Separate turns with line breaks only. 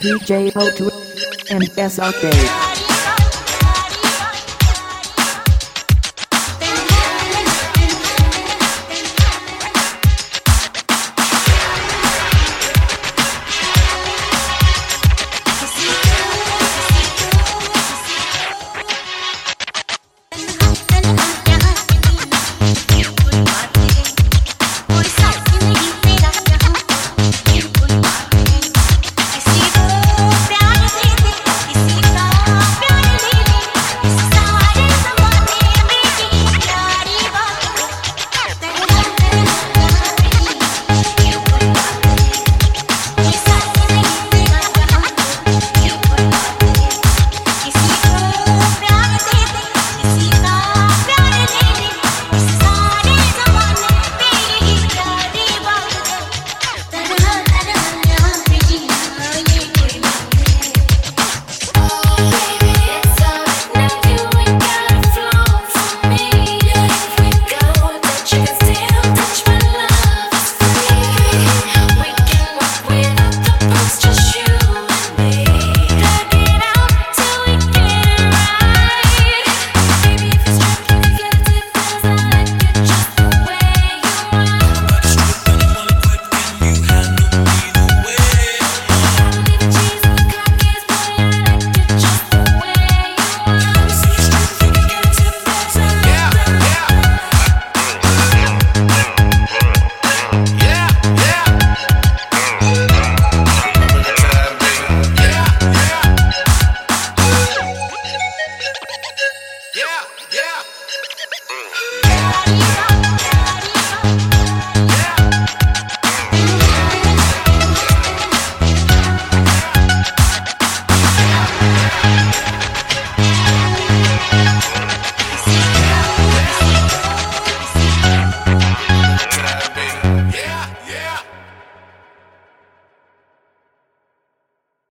DJ O2 MSRK.